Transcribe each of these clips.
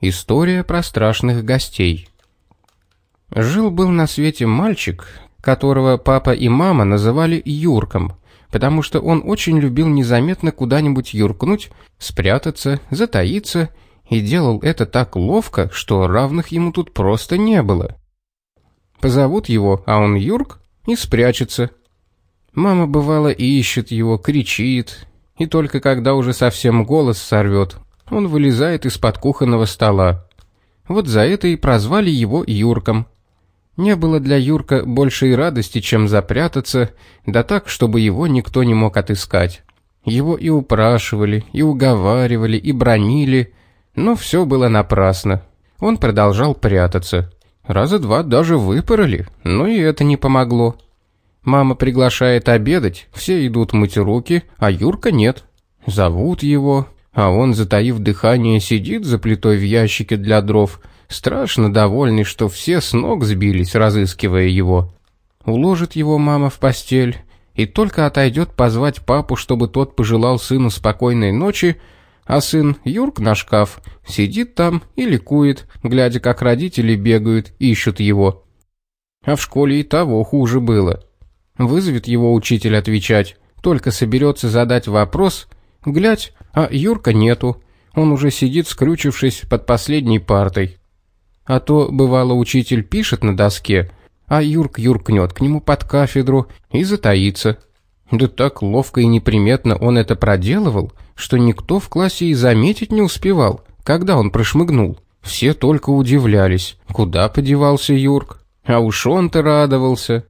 История про страшных гостей. Жил-был на свете мальчик, которого папа и мама называли Юрком, потому что он очень любил незаметно куда-нибудь юркнуть, спрятаться, затаиться, и делал это так ловко, что равных ему тут просто не было. Позовут его, а он Юрк, и спрячется. Мама бывало ищет его, кричит, и только когда уже совсем голос сорвет, он вылезает из-под кухонного стола. Вот за это и прозвали его Юрком. Не было для Юрка большей радости, чем запрятаться, да так, чтобы его никто не мог отыскать. Его и упрашивали, и уговаривали, и бронили, но все было напрасно. Он продолжал прятаться. Раза два даже выпороли, но и это не помогло. Мама приглашает обедать, все идут мыть руки, а Юрка нет. Зовут его, а он, затаив дыхание, сидит за плитой в ящике для дров, страшно довольный, что все с ног сбились, разыскивая его. Уложит его мама в постель и только отойдет позвать папу, чтобы тот пожелал сыну спокойной ночи, а сын Юрк на шкаф сидит там и ликует, глядя, как родители бегают, ищут его. А в школе и того хуже было. Вызовет его учитель отвечать, только соберется задать вопрос, глядь, а Юрка нету. Он уже сидит, скрючившись под последней партой. А то, бывало, учитель пишет на доске, а Юрк юркнет к нему под кафедру и затаится. Да так ловко и неприметно он это проделывал, что никто в классе и заметить не успевал, когда он прошмыгнул. Все только удивлялись, куда подевался Юрк. А уж он-то радовался.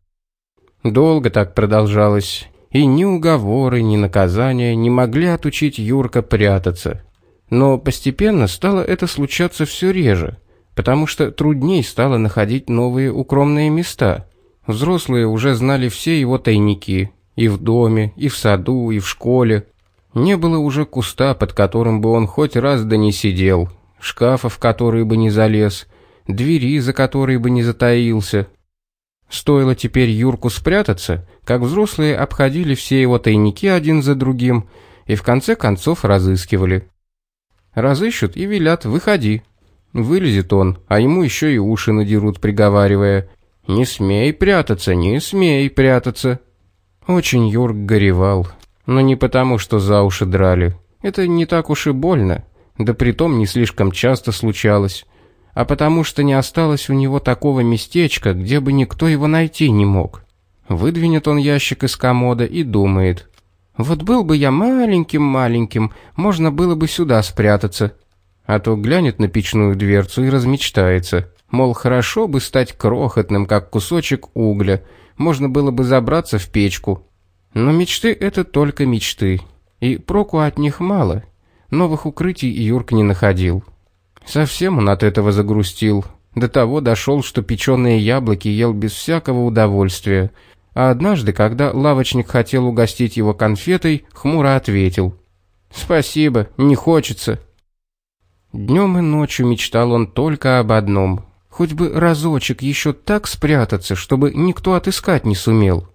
Долго так продолжалось и ни уговоры, ни наказания не могли отучить Юрка прятаться. Но постепенно стало это случаться все реже, потому что трудней стало находить новые укромные места. Взрослые уже знали все его тайники, и в доме, и в саду, и в школе. Не было уже куста, под которым бы он хоть раз да не сидел, шкафа, в который бы не залез, двери, за которой бы не затаился. Стоило теперь Юрку спрятаться, как взрослые обходили все его тайники один за другим и в конце концов разыскивали. Разыщут и велят «выходи». Вылезет он, а ему еще и уши надерут, приговаривая «Не смей прятаться, не смей прятаться». Очень Юрк горевал, но не потому, что за уши драли. Это не так уж и больно, да притом не слишком часто случалось а потому что не осталось у него такого местечка, где бы никто его найти не мог. Выдвинет он ящик из комода и думает. Вот был бы я маленьким-маленьким, можно было бы сюда спрятаться. А то глянет на печную дверцу и размечтается. Мол, хорошо бы стать крохотным, как кусочек угля, можно было бы забраться в печку. Но мечты — это только мечты, и проку от них мало. Новых укрытий Юрк не находил. Совсем он от этого загрустил. До того дошел, что печеные яблоки ел без всякого удовольствия. А однажды, когда лавочник хотел угостить его конфетой, хмуро ответил. «Спасибо, не хочется». Днем и ночью мечтал он только об одном. Хоть бы разочек еще так спрятаться, чтобы никто отыскать не сумел.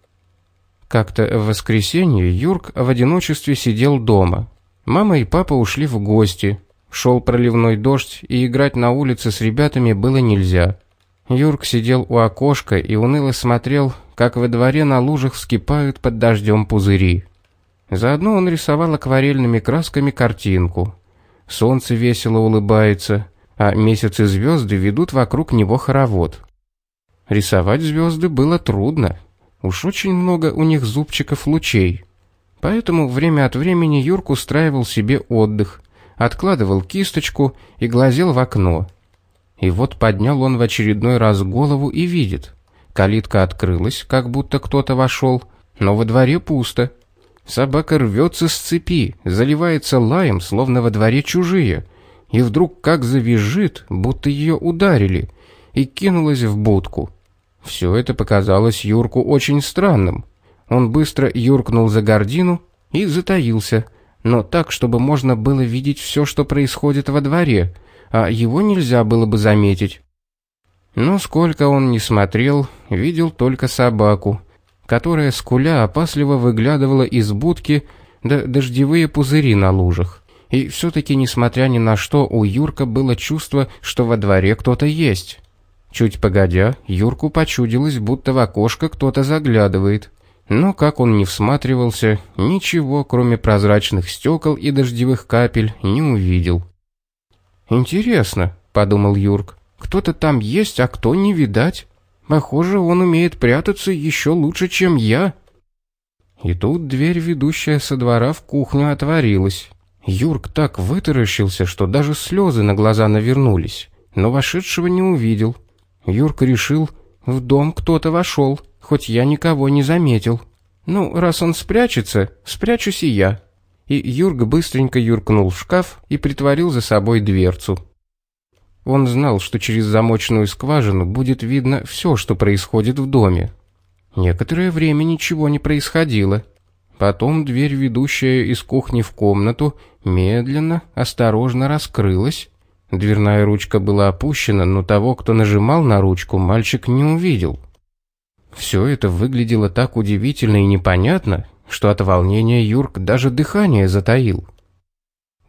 Как-то в воскресенье Юрк в одиночестве сидел дома. Мама и папа ушли в гости. Шел проливной дождь, и играть на улице с ребятами было нельзя. Юрк сидел у окошка и уныло смотрел, как во дворе на лужах вскипают под дождем пузыри. Заодно он рисовал акварельными красками картинку. Солнце весело улыбается, а месяц и звезды ведут вокруг него хоровод. Рисовать звезды было трудно. Уж очень много у них зубчиков лучей. Поэтому время от времени Юрк устраивал себе отдых, откладывал кисточку и глазел в окно. И вот поднял он в очередной раз голову и видит. Калитка открылась, как будто кто-то вошел, но во дворе пусто. Собака рвется с цепи, заливается лаем, словно во дворе чужие, и вдруг как завизжит, будто ее ударили, и кинулась в будку. Все это показалось Юрку очень странным. Он быстро юркнул за гордину и затаился, но так, чтобы можно было видеть все, что происходит во дворе, а его нельзя было бы заметить. Но сколько он ни смотрел, видел только собаку, которая скуля опасливо выглядывала из будки, да дождевые пузыри на лужах, И все-таки, несмотря ни на что, у Юрка было чувство, что во дворе кто-то есть. Чуть погодя, Юрку почудилось, будто в окошко кто-то заглядывает. Но как он не всматривался, ничего, кроме прозрачных стекол и дождевых капель, не увидел. «Интересно», — подумал Юрк, — «кто-то там есть, а кто не видать. Похоже, он умеет прятаться еще лучше, чем я». И тут дверь, ведущая со двора в кухню, отворилась. Юрк так вытаращился, что даже слезы на глаза навернулись, но вошедшего не увидел. Юрк решил, в дом кто-то вошел, хоть я никого не заметил. Ну, раз он спрячется, спрячусь и я. И Юрк быстренько юркнул в шкаф и притворил за собой дверцу. Он знал, что через замочную скважину будет видно все, что происходит в доме. Некоторое время ничего не происходило. Потом дверь, ведущая из кухни в комнату, медленно, осторожно раскрылась. Дверная ручка была опущена, но того, кто нажимал на ручку, мальчик не увидел. Все это выглядело так удивительно и непонятно, что от волнения Юрк даже дыхание затаил.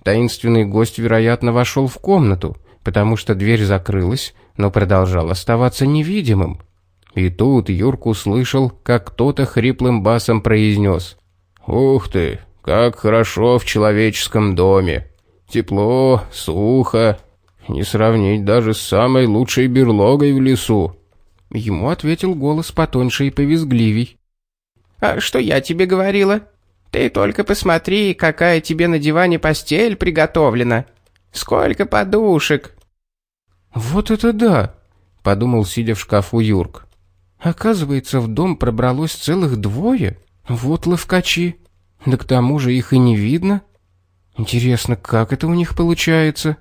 Таинственный гость, вероятно, вошел в комнату, потому что дверь закрылась, но продолжал оставаться невидимым. И тут Юрк услышал, как кто-то хриплым басом произнес «Ух ты, как хорошо в человеческом доме! Тепло, сухо, не сравнить даже с самой лучшей берлогой в лесу!» Ему ответил голос потоньше и повизгливей. «А что я тебе говорила? Ты только посмотри, какая тебе на диване постель приготовлена! Сколько подушек!» «Вот это да!» — подумал, сидя в шкафу Юрк. Оказывается, в дом пробралось целых двое. Вот ловкачи. Да к тому же их и не видно. Интересно, как это у них получается?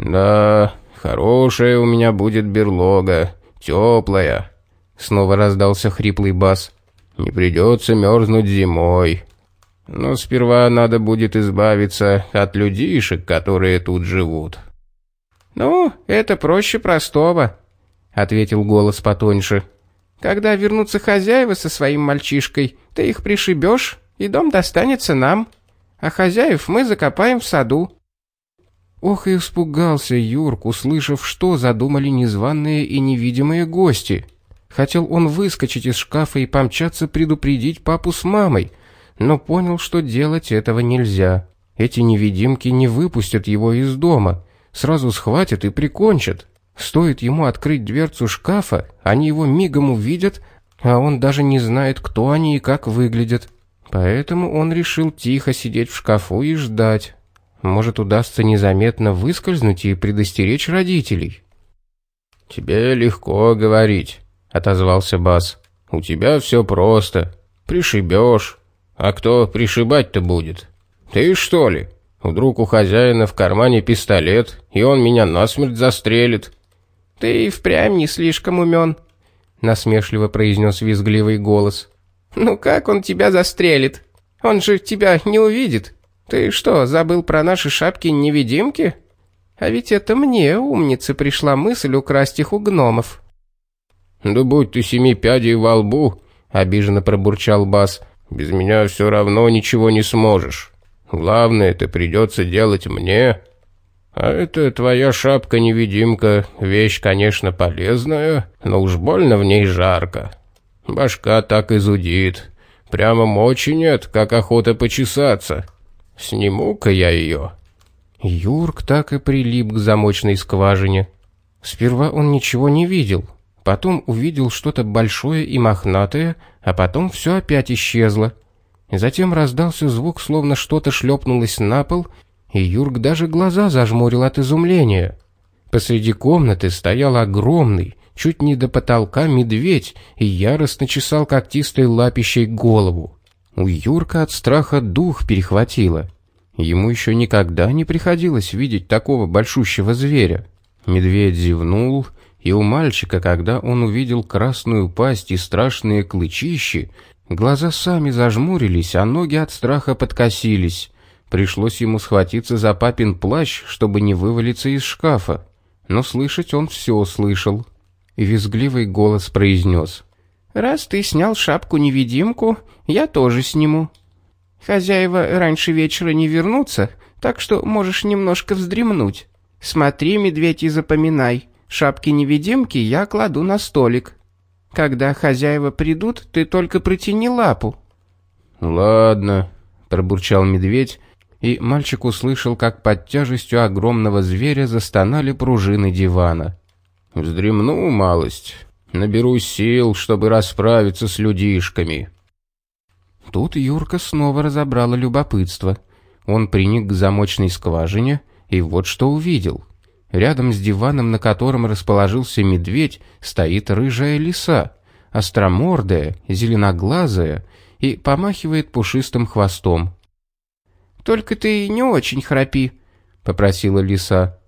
Да, хорошая у меня будет берлога, теплая. Снова раздался хриплый бас. Не придется мерзнуть зимой. Но сперва надо будет избавиться от людишек, которые тут живут. Ну, это проще простого, — ответил голос потоньше. «Когда вернутся хозяева со своим мальчишкой, ты их пришибешь, и дом достанется нам, а хозяев мы закопаем в саду». Ох и испугался Юрк, услышав, что задумали незваные и невидимые гости. Хотел он выскочить из шкафа и помчаться предупредить папу с мамой, но понял, что делать этого нельзя. Эти невидимки не выпустят его из дома, сразу схватят и прикончат. Стоит ему открыть дверцу шкафа, они его мигом увидят, а он даже не знает, кто они и как выглядят. Поэтому он решил тихо сидеть в шкафу и ждать. Может, удастся незаметно выскользнуть и предостеречь родителей. «Тебе легко говорить», — отозвался Бас. «У тебя все просто. Пришибешь. А кто пришибать-то будет? Ты что ли? Вдруг у хозяина в кармане пистолет, и он меня насмерть застрелит. «Ты и впрямь не слишком умен», — насмешливо произнес визгливый голос. «Ну как он тебя застрелит? Он же тебя не увидит. Ты что, забыл про наши шапки-невидимки? А ведь это мне, умнице, пришла мысль украсть их у гномов». «Да будь ты семи пядей во лбу», — обиженно пробурчал Бас, — «без меня все равно ничего не сможешь. Главное, это придется делать мне». А это твоя шапка-невидимка, вещь, конечно, полезная, но уж больно в ней жарко. Башка так изудит. Прямо мочи нет, как охота почесаться. Сниму-ка я ее». Юрк так и прилип к замочной скважине. Сперва он ничего не видел, потом увидел что-то большое и мохнатое, а потом все опять исчезло. Затем раздался звук, словно что-то шлепнулось на пол, и Юрк даже глаза зажмурил от изумления. Посреди комнаты стоял огромный, чуть не до потолка медведь и яростно чесал когтистой лапищей голову. У Юрка от страха дух перехватило. Ему еще никогда не приходилось видеть такого большущего зверя. Медведь зевнул, и у мальчика, когда он увидел красную пасть и страшные клычищи, глаза сами зажмурились, а ноги от страха подкосились. Пришлось ему схватиться за папин плащ, чтобы не вывалиться из шкафа. Но слышать он все слышал. И визгливый голос произнес. «Раз ты снял шапку-невидимку, я тоже сниму». Хозяева раньше вечера не вернутся, так что можешь немножко вздремнуть. Смотри, медведь, и запоминай. Шапки-невидимки я кладу на столик. Когда хозяева придут, ты только протяни лапу». «Ладно», — пробурчал медведь, и мальчик услышал, как под тяжестью огромного зверя застонали пружины дивана. «Вздремну малость, наберу сил, чтобы расправиться с людишками». Тут Юрка снова разобрало любопытство. Он приник к замочной скважине, и вот что увидел. Рядом с диваном, на котором расположился медведь, стоит рыжая лиса, остромордая, зеленоглазая, и помахивает пушистым хвостом. «Только ты не очень храпи», — попросила лиса.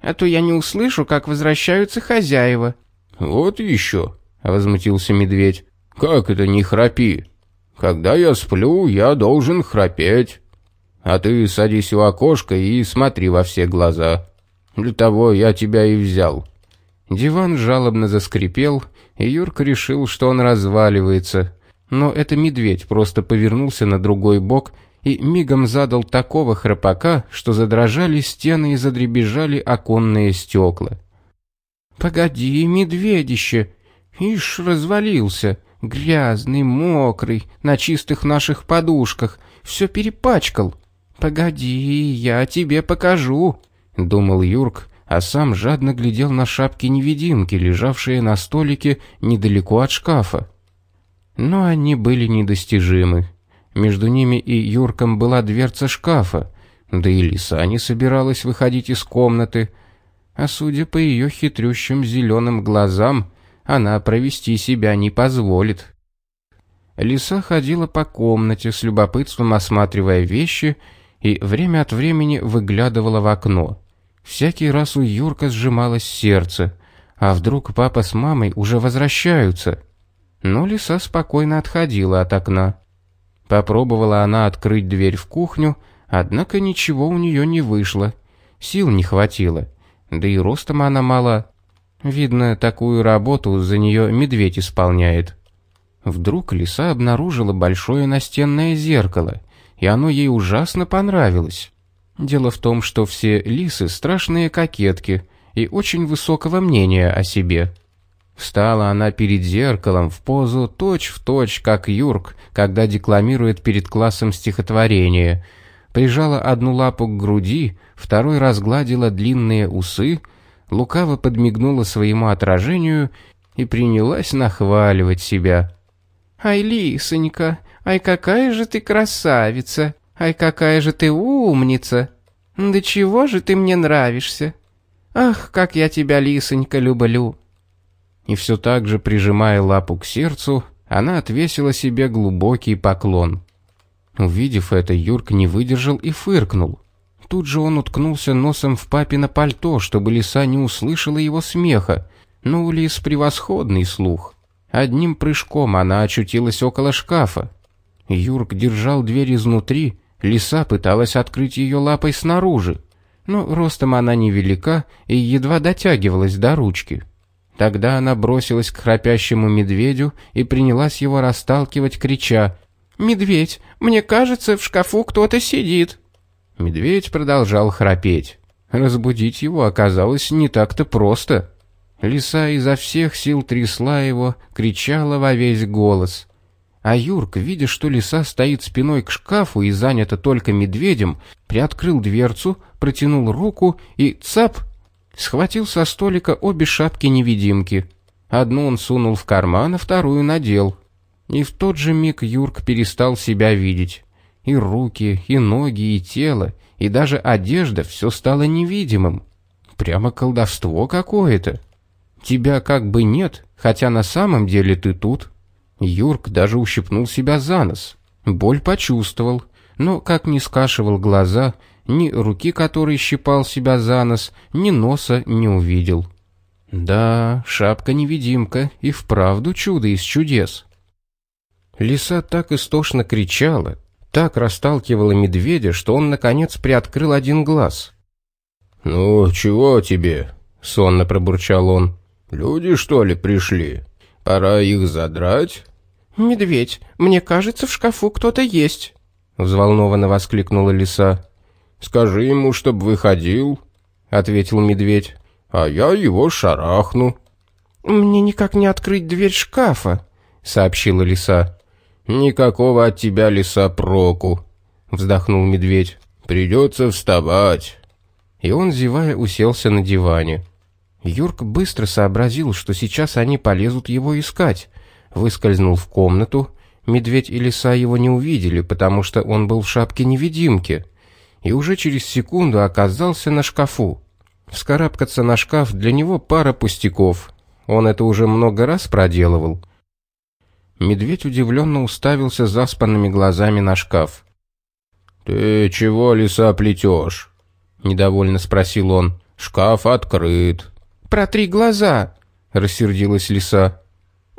«А то я не услышу, как возвращаются хозяева». «Вот еще», — возмутился медведь. «Как это не храпи? Когда я сплю, я должен храпеть. А ты садись у окошка и смотри во все глаза. Для того я тебя и взял». Диван жалобно заскрипел, и Юрка решил, что он разваливается. Но это медведь просто повернулся на другой бок и мигом задал такого храпака, что задрожали стены и задребезжали оконные стекла. «Погоди, медведище! Ишь, развалился! Грязный, мокрый, на чистых наших подушках, все перепачкал! Погоди, я тебе покажу!» — думал Юрк, а сам жадно глядел на шапки-невидимки, лежавшие на столике недалеко от шкафа. Но они были недостижимы. Между ними и Юрком была дверца шкафа, да и лиса не собиралась выходить из комнаты, а судя по ее хитрющим зеленым глазам, она провести себя не позволит. Лиса ходила по комнате с любопытством осматривая вещи и время от времени выглядывала в окно. Всякий раз у Юрка сжималось сердце, а вдруг папа с мамой уже возвращаются? Но лиса спокойно отходила от окна. Попробовала она открыть дверь в кухню, однако ничего у нее не вышло. Сил не хватило. Да и ростом она мала. Видно, такую работу за нее медведь исполняет. Вдруг лиса обнаружила большое настенное зеркало, и оно ей ужасно понравилось. Дело в том, что все лисы страшные кокетки и очень высокого мнения о себе. Встала она перед зеркалом в позу точь-в-точь, точь, как Юрк, когда декламирует перед классом стихотворение. Прижала одну лапу к груди, второй разгладила длинные усы, лукаво подмигнула своему отражению и принялась нахваливать себя. «Ай, лисонька, ай, какая же ты красавица! Ай, какая же ты умница! Да чего же ты мне нравишься! Ах, как я тебя, лисонька, люблю!» и все так же, прижимая лапу к сердцу, она отвесила себе глубокий поклон. Увидев это, Юрк не выдержал и фыркнул. Тут же он уткнулся носом в папино пальто, чтобы лиса не услышала его смеха, но у лис превосходный слух. Одним прыжком она очутилась около шкафа. Юрк держал дверь изнутри, лиса пыталась открыть ее лапой снаружи, но ростом она невелика и едва дотягивалась до ручки. Тогда она бросилась к храпящему медведю и принялась его расталкивать, крича «Медведь, мне кажется, в шкафу кто-то сидит». Медведь продолжал храпеть. Разбудить его оказалось не так-то просто. Лиса изо всех сил трясла его, кричала во весь голос. А Юрк, видя, что лиса стоит спиной к шкафу и занята только медведем, приоткрыл дверцу, протянул руку и цап схватил со столика обе шапки-невидимки. Одну он сунул в карман, а вторую надел. И в тот же миг Юрк перестал себя видеть. И руки, и ноги, и тело, и даже одежда все стало невидимым. Прямо колдовство какое-то. Тебя как бы нет, хотя на самом деле ты тут. Юрк даже ущипнул себя за нос. Боль почувствовал, но как не скашивал глаза, ни руки, который щипал себя за нос, ни носа не увидел. Да, шапка-невидимка и вправду чудо из чудес. Лиса так истошно кричала, так расталкивала медведя, что он, наконец, приоткрыл один глаз. «Ну, чего тебе?» — сонно пробурчал он. «Люди, что ли, пришли? Пора их задрать?» «Медведь, мне кажется, в шкафу кто-то есть». взволнованно воскликнула лиса. Скажи ему, чтоб выходил, ответил медведь. А я его шарахну. Мне никак не открыть дверь шкафа, сообщила лиса. Никакого от тебя лиса проку, вздохнул медведь. Придется вставать. И он, зевая, уселся на диване. Юрк быстро сообразил, что сейчас они полезут его искать. Выскользнул в комнату. Медведь и лиса его не увидели, потому что он был в шапке-невидимки. И уже через секунду оказался на шкафу. Вскарабкаться на шкаф для него пара пустяков. Он это уже много раз проделывал. Медведь удивленно уставился заспанными глазами на шкаф. «Ты чего, лиса, плетешь?» — недовольно спросил он. «Шкаф открыт». «Протри глаза!» — рассердилась лиса.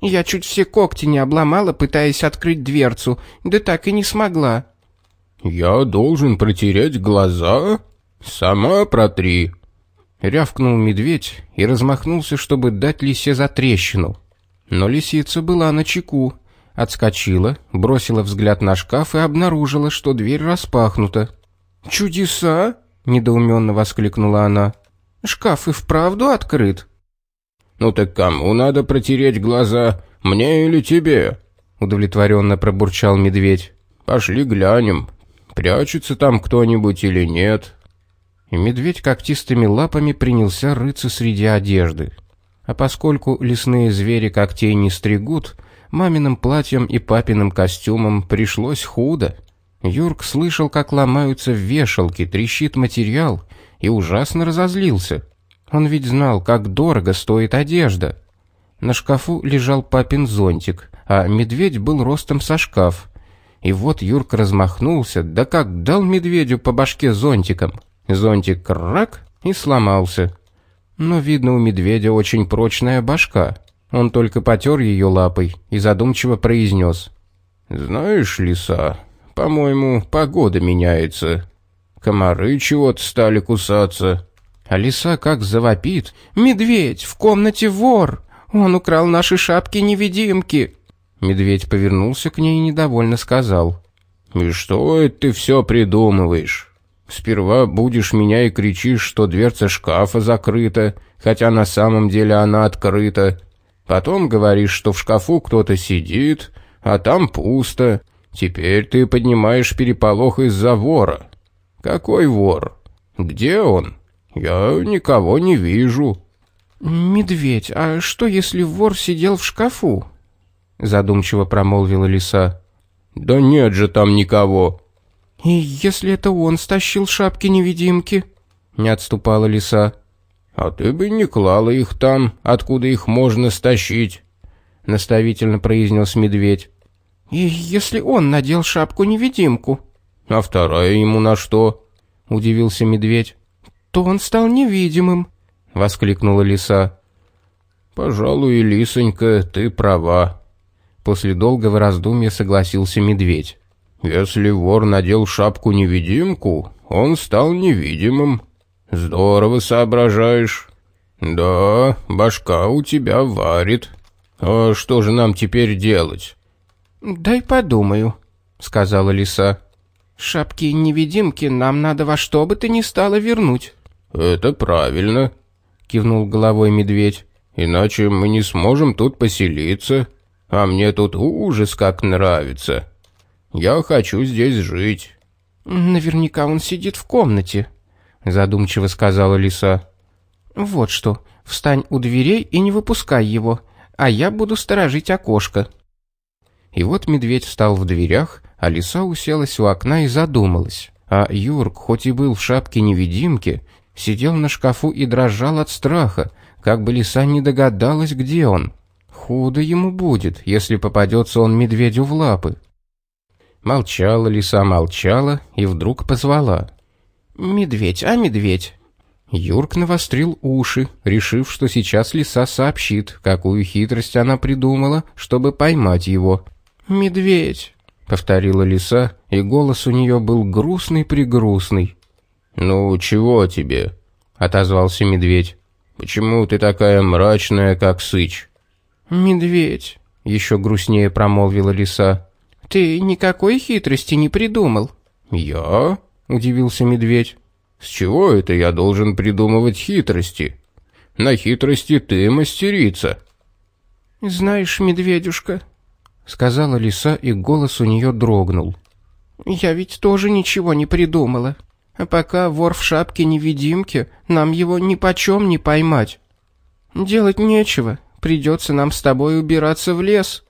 «Я чуть все когти не обломала, пытаясь открыть дверцу, да так и не смогла». «Я должен протереть глаза? Сама протри!» Рявкнул медведь и размахнулся, чтобы дать лисе за трещину. Но лисица была на чеку, отскочила, бросила взгляд на шкаф и обнаружила, что дверь распахнута. «Чудеса!» — недоуменно воскликнула она. «Шкаф и вправду открыт?» «Ну так кому надо протереть глаза, мне или тебе?» — удовлетворенно пробурчал медведь. «Пошли глянем, прячется там кто-нибудь или нет?» и медведь когтистыми лапами принялся рыться среди одежды. А поскольку лесные звери когтей не стригут, маминым платьем и папиным костюмом пришлось худо. Юрк слышал, как ломаются вешалки, трещит материал, и ужасно разозлился. Он ведь знал, как дорого стоит одежда. На шкафу лежал папин зонтик, а медведь был ростом со шкаф. И вот Юрк размахнулся, да как дал медведю по башке зонтиком — Зонтик крак и сломался. Но, видно, у медведя очень прочная башка. Он только потер ее лапой и задумчиво произнес. «Знаешь, лиса, по-моему, погода меняется. Комары чего-то стали кусаться». А лиса как завопит. «Медведь, в комнате вор! Он украл наши шапки-невидимки!» Медведь повернулся к ней и недовольно сказал. «И что это ты все придумываешь? Сперва будешь меня и кричишь, что дверца шкафа закрыта, хотя на самом деле она открыта. Потом говоришь, что в шкафу кто-то сидит, а там пусто. Теперь ты поднимаешь переполох из-за вора. Какой вор? Где он? Я никого не вижу. Медведь, а что если вор сидел в шкафу? Задумчиво промолвила лиса. Да нет же там никого. «И если это он стащил шапки-невидимки?» Не отступала лиса. «А ты бы не клала их там, откуда их можно стащить», — наставительно произнес медведь. «И если он надел шапку-невидимку?» «А вторая ему на что?» — удивился медведь. «То он стал невидимым», — воскликнула лиса. «Пожалуй, лисонька, ты права», — после долгого раздумья согласился медведь. Если вор надел шапку-невидимку, он стал невидимым. Здорово соображаешь. Да, башка у тебя варит. А что же нам теперь делать? Дай подумаю, сказала лиса. Шапки-невидимки нам надо во что бы то ни стало вернуть. Это правильно, кивнул головой медведь. Иначе мы не сможем тут поселиться. А мне тут ужас как нравится. Я хочу здесь жить». «Наверняка он сидит в комнате», — задумчиво сказала лиса. «Вот что, встань у дверей и не выпускай его, а я буду сторожить окошко». И вот медведь встал в дверях, а лиса уселась у окна и задумалась. А Юрк, хоть и был в шапке-невидимки, сидел на шкафу и дрожал от страха, как бы лиса не догадалась, где он. Худо ему будет, если попадется он медведю в лапы. Молчала лиса, молчала и вдруг позвала. «Медведь, а медведь?» Юрк навострил уши, решив, что сейчас лиса сообщит, какую хитрость она придумала, чтобы поймать его. «Медведь», — повторила лиса, и голос у нее был грустный-пригрустный. «Ну, чего тебе?» — отозвался медведь. «Почему ты такая мрачная, как сыч?» «Медведь», — еще грустнее промолвила лиса. Ты никакой хитрости не придумал. Я? Удивился медведь. С чего это я должен придумывать хитрости? На хитрости ты мастерица. Знаешь, медведюшка, сказала лиса, и голос у нее дрогнул. Я ведь тоже ничего не придумала. А пока вор в шапке-невидимке, нам его ни почем не поймать. Делать нечего, придется нам с тобой убираться в лес».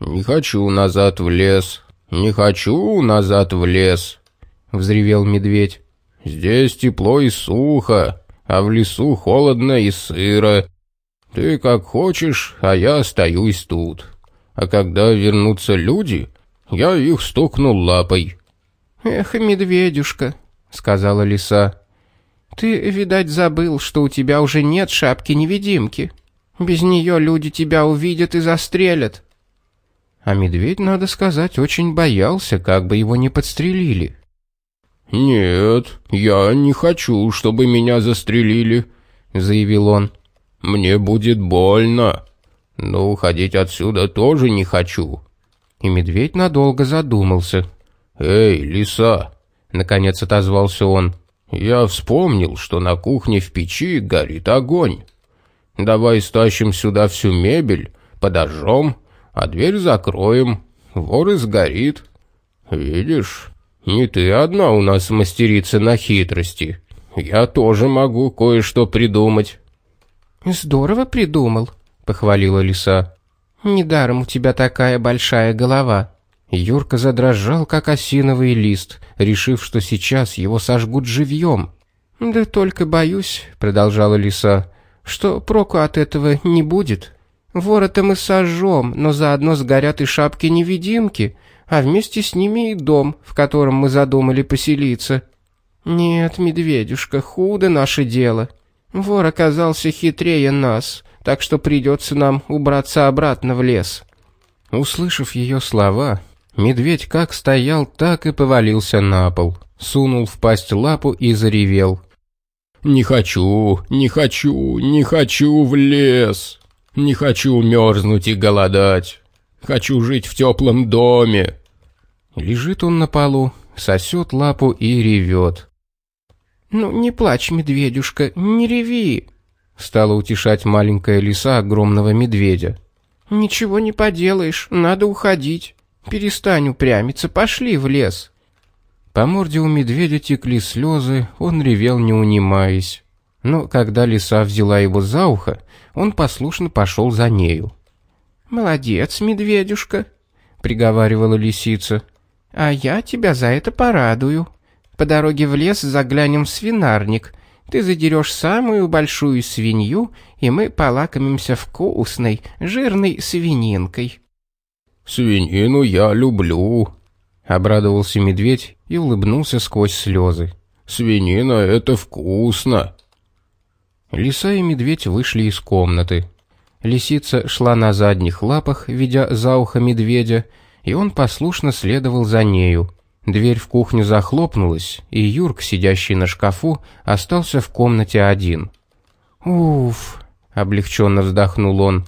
«Не хочу назад в лес, не хочу назад в лес», — взревел медведь. «Здесь тепло и сухо, а в лесу холодно и сыро. Ты как хочешь, а я остаюсь тут. А когда вернутся люди, я их стукнул лапой». «Эх, медведюшка», — сказала лиса, — «ты, видать, забыл, что у тебя уже нет шапки-невидимки». Без нее люди тебя увидят и застрелят». А медведь, надо сказать, очень боялся, как бы его не подстрелили. «Нет, я не хочу, чтобы меня застрелили», — заявил он. «Мне будет больно. Но уходить отсюда тоже не хочу». И медведь надолго задумался. «Эй, лиса!» — наконец отозвался он. «Я вспомнил, что на кухне в печи горит огонь. Давай стащим сюда всю мебель, подожжем, а дверь закроем. Вор и сгорит. Видишь, не ты одна у нас мастерица на хитрости. Я тоже могу кое-что придумать». «Здорово придумал», — похвалила лиса. «Недаром у тебя такая большая голова». Юрка задрожал, как осиновый лист, решив, что сейчас его сожгут живьем. «Да только боюсь», — продолжала лиса, что проку от этого не будет. Ворота мы сожжем, но заодно сгорят и шапки-невидимки, а вместе с ними и дом, в котором мы задумали поселиться. Нет, медведюшка, худо наше дело. Вор оказался хитрее нас, так что придется нам убраться обратно в лес». Услышав ее слова, медведь как стоял, так и повалился на пол, сунул в пасть лапу и заревел. Не хочу, не хочу, не хочу в лес. Не хочу мерзнуть и голодать. Хочу жить в теплом доме. Лежит он на полу, сосет лапу и ревет. «Ну, не плачь, медведюшка, не реви!» Стала утешать маленькая лиса огромного медведя. «Ничего не поделаешь, надо уходить. Перестань упрямиться, пошли в лес». По морде у медведя текли слезы, он ревел не унимаясь. Но когда лиса взяла его за ухо, он послушно пошел за нею. «Молодец, медведюшка», — приговаривала лисица. «А я тебя за это порадую. По дороге в лес заглянем в свинарник. Ты задерешь самую большую свинью, и мы полакомимся вкусной, жирной свининкой». «Свинину я люблю», Обрадовался медведь и улыбнулся сквозь слезы. «Свинина — это вкусно!» Лиса и медведь вышли из комнаты. Лисица шла на задних лапах, ведя за ухо медведя, и он послушно следовал за нею. Дверь в кухню захлопнулась, и Юрк, сидящий на шкафу, остался в комнате один. «Уф!» — облегченно вздохнул он.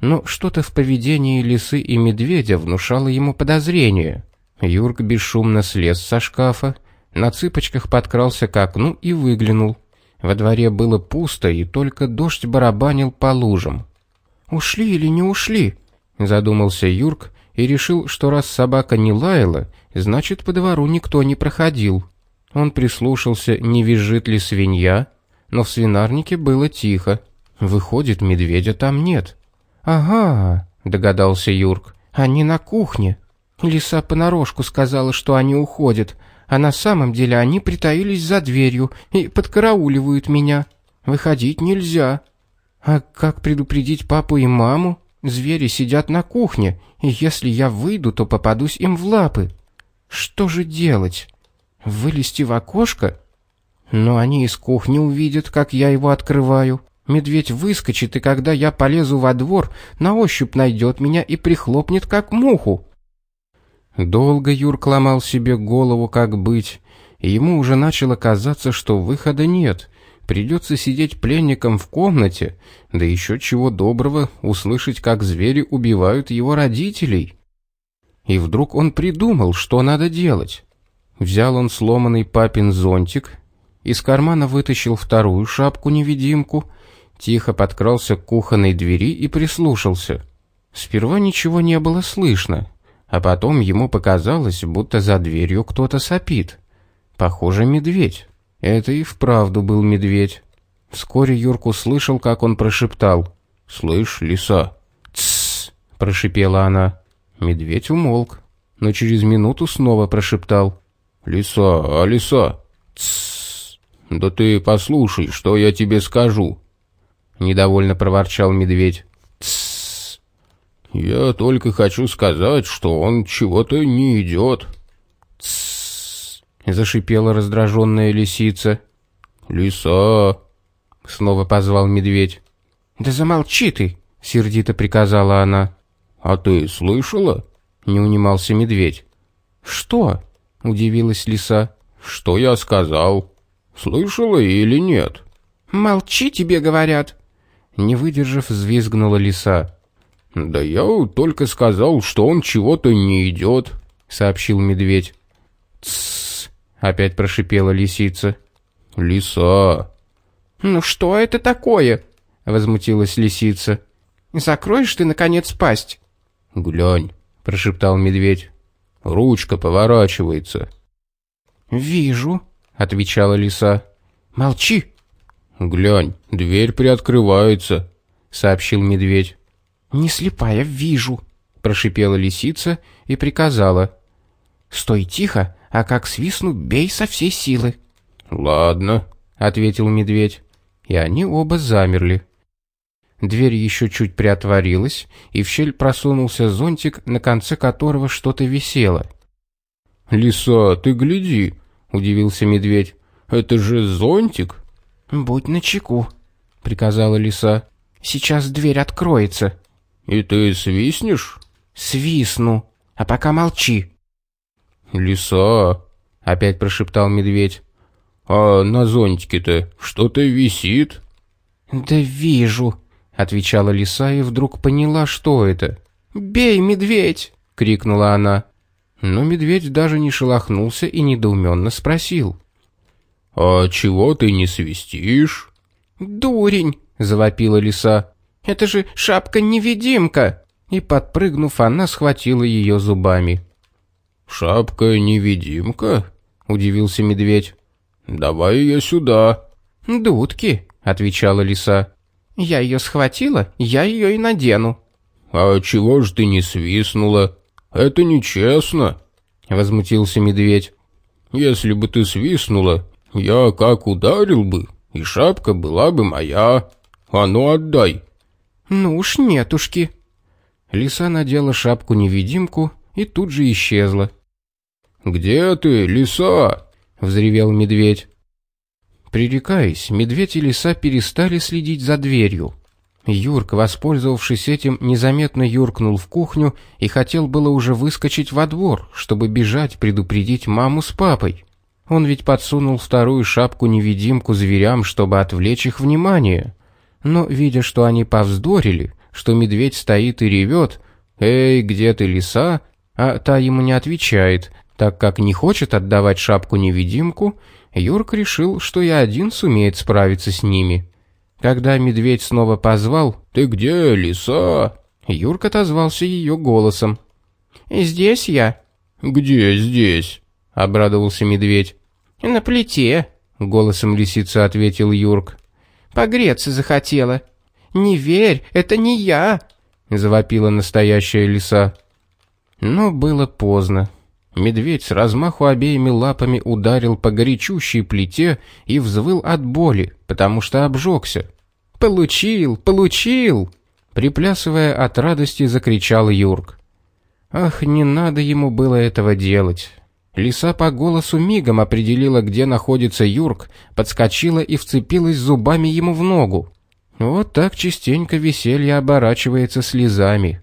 Но что-то в поведении лисы и медведя внушало ему подозрение. Юрк бесшумно слез со шкафа, на цыпочках подкрался к окну и выглянул. Во дворе было пусто, и только дождь барабанил по лужам. «Ушли или не ушли?» — задумался Юрк и решил, что раз собака не лаяла, значит, по двору никто не проходил. Он прислушался, не визжит ли свинья, но в свинарнике было тихо. Выходит, медведя там нет. «Ага», — догадался Юрк, — «они на кухне». Лиса понарошку сказала, что они уходят, а на самом деле они притаились за дверью и подкарауливают меня. Выходить нельзя. А как предупредить папу и маму? Звери сидят на кухне, и если я выйду, то попадусь им в лапы. Что же делать? Вылезти в окошко? Но они из кухни увидят, как я его открываю. Медведь выскочит, и когда я полезу во двор, на ощупь найдет меня и прихлопнет, как муху. Долго Юрк ломал себе голову, как быть, и ему уже начало казаться, что выхода нет. Придется сидеть пленником в комнате, да еще чего доброго услышать, как звери убивают его родителей. И вдруг он придумал, что надо делать. Взял он сломанный папин зонтик, из кармана вытащил вторую шапку-невидимку, тихо подкрался к кухонной двери и прислушался. Сперва ничего не было слышно, а потом ему показалось, будто за дверью кто-то сопит. Похоже, медведь. Это и вправду был медведь. Вскоре Юрк услышал, как он прошептал. «Слышь, лиса!» «Тссс!» — прошипела она. Медведь умолк, но через минуту снова прошептал. «Лиса, а лиса?» «Тссс! Да ты послушай, что я тебе скажу!» Недовольно проворчал медведь. «Тссс! Я только хочу сказать, что он чего-то не идет!» «Тссс!» — зашипела раздраженная лисица. «Лиса!» — снова позвал медведь. «Да замолчи ты!» — сердито приказала она. «А ты слышала?» — не унимался медведь. «Что?» — удивилась лиса. «Что я сказал? Слышала или нет?» «Молчи, тебе говорят!» Не выдержав, взвизгнула лиса. «Да я только сказал, что он чего-то не идет», — сообщил медведь. «Тссс!» — опять прошипела лисица. «Лиса!» «Ну что это такое?» — возмутилась лисица. «Закроешь ты, наконец, пасть?» «Глянь», — прошептал медведь. «Ручка поворачивается». «Вижу», — отвечала лиса. «Молчи». «Глянь, дверь приоткрывается», — сообщил медведь. «Не слепая, вижу», — прошипела лисица и приказала. «Стой тихо, а как свистну, бей со всей силы». «Ладно», — ответил медведь. И они оба замерли. Дверь еще чуть приотворилась, и в щель просунулся зонтик, на конце которого что-то висело. «Лиса, ты гляди!» — удивился медведь. «Это же зонтик!» «Будь начеку», — приказала лиса. «Сейчас дверь откроется». «И ты свистнешь?» «Свистну. А пока молчи». «Лиса!» — опять прошептал медведь. «А на зонтике-то что-то висит?» «Да вижу», — отвечала лиса и вдруг поняла, что это. «Бей, медведь!» — крикнула она. Но медведь даже не шелохнулся и недоуменно спросил. «А чего ты не свистишь?» «Дурень!» — завопила лиса. «Это же шапка-невидимка!» И, подпрыгнув, она схватила ее зубами. «Шапка-невидимка?» — удивился медведь. «Давай ее сюда». «Дудки», — отвечала лиса. «Я ее схватила, я ее и надену». «А чего ж ты не свистнула? Это нечестно», — возмутился медведь. «Если бы ты свистнула, я как ударил бы, и шапка была бы моя. А ну отдай». «Ну уж нетушки». Лиса надела шапку-невидимку и тут же исчезла. «Где ты, лиса?» — взревел медведь. Пререкаясь, медведь и лиса перестали следить за дверью. Юрк, воспользовавшись этим, незаметно юркнул в кухню и хотел было уже выскочить во двор, чтобы бежать предупредить маму с папой. Он ведь подсунул вторую шапку-невидимку зверям, чтобы отвлечь их внимание. Но, видя, что они повздорили, что медведь стоит и ревет, «Эй, где ты, лиса?» а та ему не отвечает, так как не хочет отдавать шапку-невидимку, Юрк решил, что и один сумеет справиться с ними. Когда медведь снова позвал «Ты где, лиса?» Юрк отозвался ее голосом. «Здесь я». «Где здесь?» — обрадовался медведь. «На плите», — голосом лисицы ответил Юрк. «Погреться захотела». «Не верь, это не я», — завопила настоящая лиса. Но было поздно. Медведь с размаху обеими лапами ударил по горячущей плите и взвыл от боли, потому что обжегся. «Получил! Получил!» Приплясывая от радости, закричал Юрк. Ах, не надо ему было этого делать. Лиса по голосу мигом определила, где находится Юрк, подскочила и вцепилась зубами ему в ногу. Вот так частенько веселье оборачивается слезами.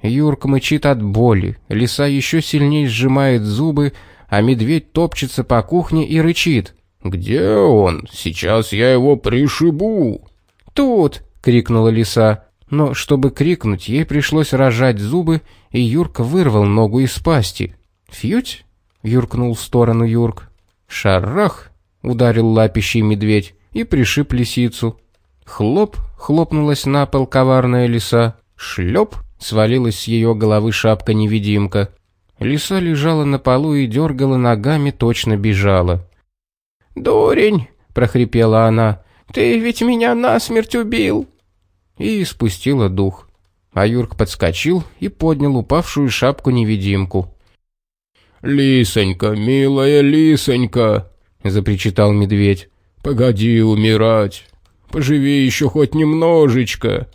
Юрк мычит от боли, лиса еще сильнее сжимает зубы, а медведь топчется по кухне и рычит. «Где он? Сейчас я его пришибу!» «Тут!» — крикнула лиса. Но чтобы крикнуть, ей пришлось рожать зубы, и Юрк вырвал ногу из пасти. «Фьють!» — юркнул в сторону Юрк. «Шарах!» — ударил лапищий медведь и пришиб лисицу. Хлоп! хлопнулась на пол коварная лиса. Шлеп! свалилась с ее головы шапка-невидимка. Лиса лежала на полу и дергала ногами, точно бежала. «Дурень!» — прохрипела она. «Ты ведь меня насмерть убил!» И спустила дух. А Юрк подскочил и поднял упавшую шапку-невидимку. «Лисонька, милая лисонька!» — запричитал медведь. «Погоди умирать! Поживи еще хоть немножечко!»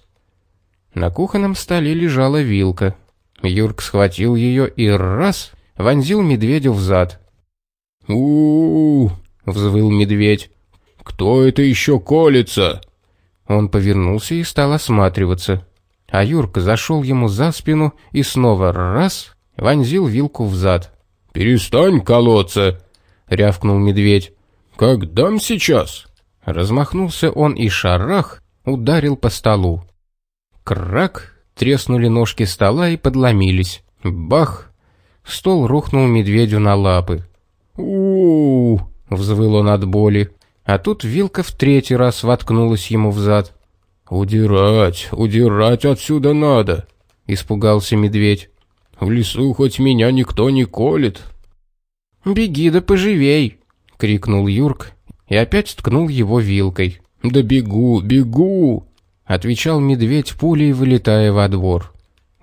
На кухонном столе лежала вилка. Юрк схватил ее и раз вонзил медведю в зад. у, -у, -у взвыл медведь. «Кто это еще колется?» Он повернулся и стал осматриваться. А Юрка зашел ему за спину и снова раз вонзил вилку в зад. «Перестань колоться!» — рявкнул медведь. «Как дам сейчас?» Размахнулся он и шарах ударил по столу. Крак! Треснули ножки стола и подломились. Бах! Стол рухнул медведю на лапы. у, -у, -у взвыл он от боли. А тут вилка в третий раз воткнулась ему в зад. «Удирать, удирать отсюда надо!» — испугался медведь. «В лесу хоть меня никто не колет». «Беги да поживей!» — крикнул Юрк и опять ткнул его вилкой. «Да бегу, бегу!» — отвечал медведь пулей, вылетая во двор.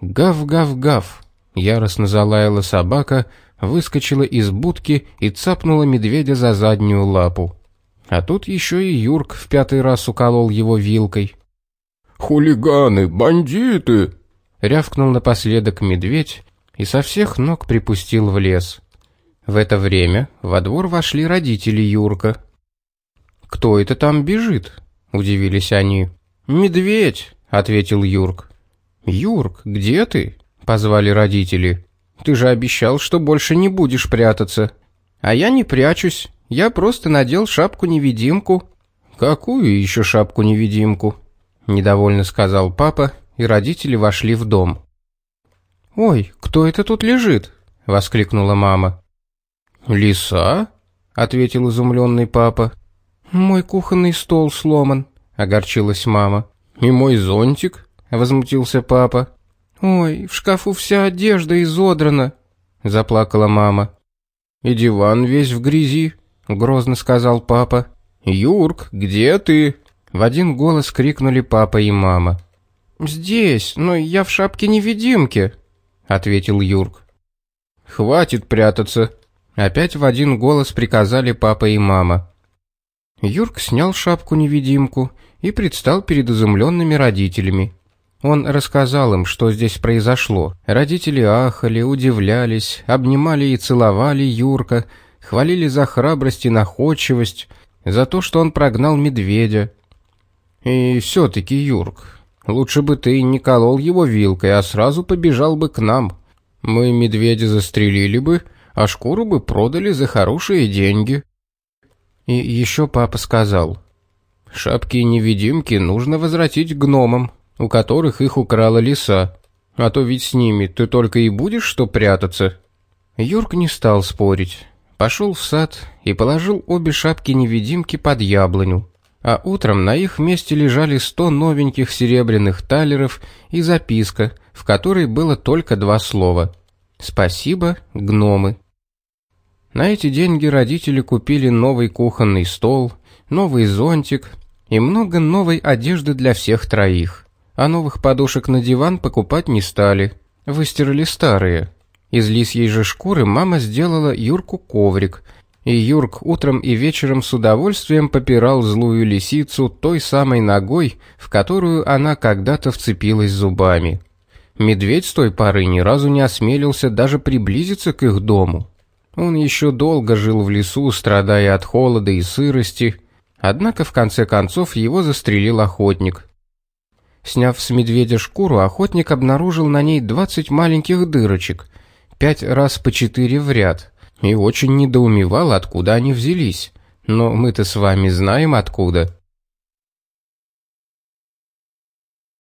«Гав-гав-гав!» — яростно залаяла собака, выскочила из будки и цапнула медведя за заднюю лапу. А тут еще и Юрк в пятый раз уколол его вилкой. «Хулиганы, бандиты!» — рявкнул напоследок медведь и со всех ног припустил в лес. В это время во двор вошли родители Юрка. «Кто это там бежит?» — удивились они. «Медведь», — ответил Юрк. «Юрк, где ты?» — позвали родители. «Ты же обещал, что больше не будешь прятаться». «А я не прячусь. Я просто надел шапку-невидимку». «Какую еще шапку-невидимку?» — недовольно сказал папа, и родители вошли в дом. «Ой, кто это тут лежит?» — воскликнула мама. «Лиса?» — ответил изумленный папа. «Мой кухонный стол сломан», огорчилась мама. «И мой зонтик?» — возмутился папа. «Ой, в шкафу вся одежда изодрана», — заплакала мама. «И диван весь в грязи», — грозно сказал папа. «Юрк, где ты?» В один голос крикнули папа и мама. «Здесь, но я в шапке-невидимке», — ответил Юрк. «Хватит прятаться», — опять в один голос приказали папа и мама. Юрк снял шапку-невидимку и предстал перед изумленными родителями. Он рассказал им, что здесь произошло. Родители ахали, удивлялись, обнимали и целовали Юрка, хвалили за храбрость и находчивость, за то, что он прогнал медведя. И все-таки, Юрк, лучше бы ты не колол его вилкой, а сразу побежал бы к нам. Мы медведя застрелили бы, а шкуру бы продали за хорошие деньги. И еще папа сказал, Шапки-невидимки нужно возвратить гномам, у которых их украла лиса. А то ведь с ними ты только и будешь что прятаться. Юрк не стал спорить. Пошел в сад и положил обе шапки-невидимки под яблоню. А утром на их месте лежали сто новеньких серебряных талеров и записка, в которой было только два слова. «Спасибо, гномы». На эти деньги родители купили новый кухонный стол, новый зонтик, и много новой одежды для всех троих. А новых подушек на диван покупать не стали, выстирали старые. Из лисьей же шкуры мама сделала Юрку коврик, и Юрк утром и вечером с удовольствием попирал злую лисицу той самой ногой, в которую она когда-то вцепилась зубами. Медведь с той поры ни разу не осмелился даже приблизиться к их дому. Он еще долго жил в лесу, страдая от холода и сырости, Однако в конце концов его застрелил охотник. Сняв с медведя шкуру, охотник обнаружил на ней 20 маленьких дырочек, пять раз по четыре в ряд, и очень недоумевал, откуда они взялись. Но мы-то с вами знаем откуда.